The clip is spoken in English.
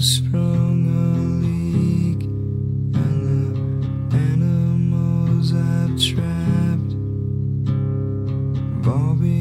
sprung a leak, and the animals I've trapped Bobby.